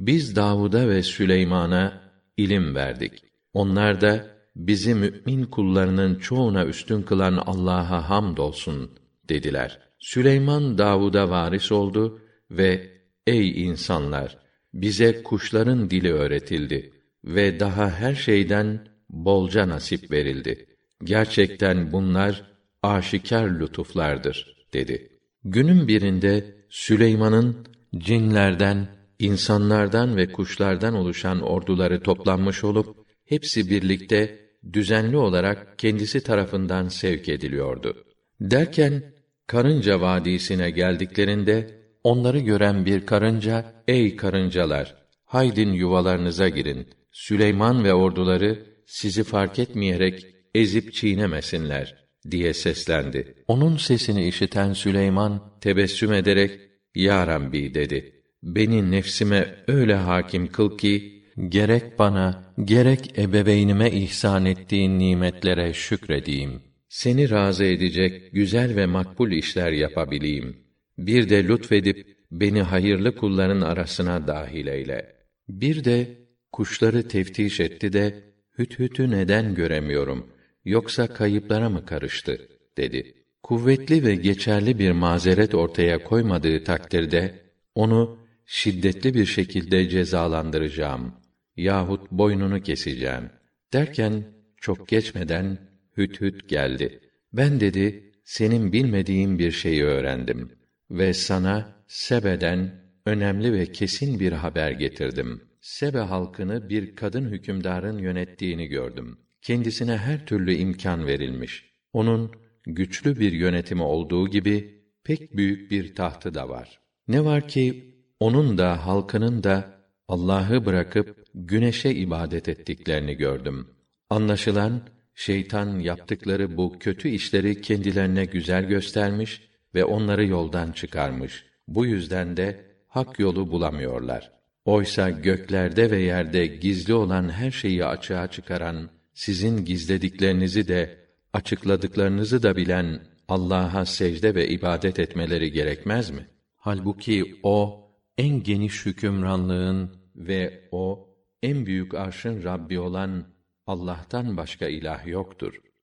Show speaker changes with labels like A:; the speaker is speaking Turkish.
A: Biz Davud'a ve Süleyman'a ilim verdik. Onlar da bizi mümin kullarının çoğuna üstün kılan Allah'a hamdolsun dediler. Süleyman Davud'a varis oldu ve ey insanlar bize kuşların dili öğretildi ve daha her şeyden bolca nasip verildi. Gerçekten bunlar aşikar lütuflardır dedi. Günün birinde Süleyman'ın cinlerden, insanlardan ve kuşlardan oluşan orduları toplanmış olup hepsi birlikte düzenli olarak kendisi tarafından sevk ediliyordu. Derken Karınca Vadisi'ne geldiklerinde onları gören bir karınca, ey karıncalar, haydin yuvalarınıza girin. Süleyman ve orduları sizi fark etmeyerek ezip çiğnemesinler diye seslendi. Onun sesini işiten Süleyman tebessüm ederek Ya Rabbi dedi. Beni nefsime öyle hakim kıl ki gerek bana gerek ebeveynime ihsan ettiğin nimetlere şükredeyim. Seni razı edecek güzel ve makbul işler yapabileyim. Bir de lütfedip beni hayırlı kulların arasına dahil eyle. Bir de kuşları teftiş etti de hüthütü neden göremiyorum? Yoksa kayıplara mı karıştı? dedi. Kuvvetli ve geçerli bir mazeret ortaya koymadığı takdirde onu şiddetli bir şekilde cezalandıracağım yahut boynunu keseceğim derken çok geçmeden hüt hüt geldi. Ben dedi senin bilmediğin bir şeyi öğrendim ve sana Sebe'den önemli ve kesin bir haber getirdim. Sebe halkını bir kadın hükümdarın yönettiğini gördüm. Kendisine her türlü imkan verilmiş. Onun güçlü bir yönetimi olduğu gibi pek büyük bir tahtı da var. Ne var ki onun da halkının da Allah'ı bırakıp güneşe ibadet ettiklerini gördüm. Anlaşılan şeytan yaptıkları bu kötü işleri kendilerine güzel göstermiş ve onları yoldan çıkarmış. Bu yüzden de hak yolu bulamıyorlar. Oysa göklerde ve yerde gizli olan her şeyi açığa çıkaran, sizin gizlediklerinizi de açıkladıklarınızı da bilen Allah'a secde ve ibadet etmeleri gerekmez mi? Halbuki o en geniş hükümranlığın ve o en büyük arşın Rabbi olan Allah'tan başka ilah yoktur.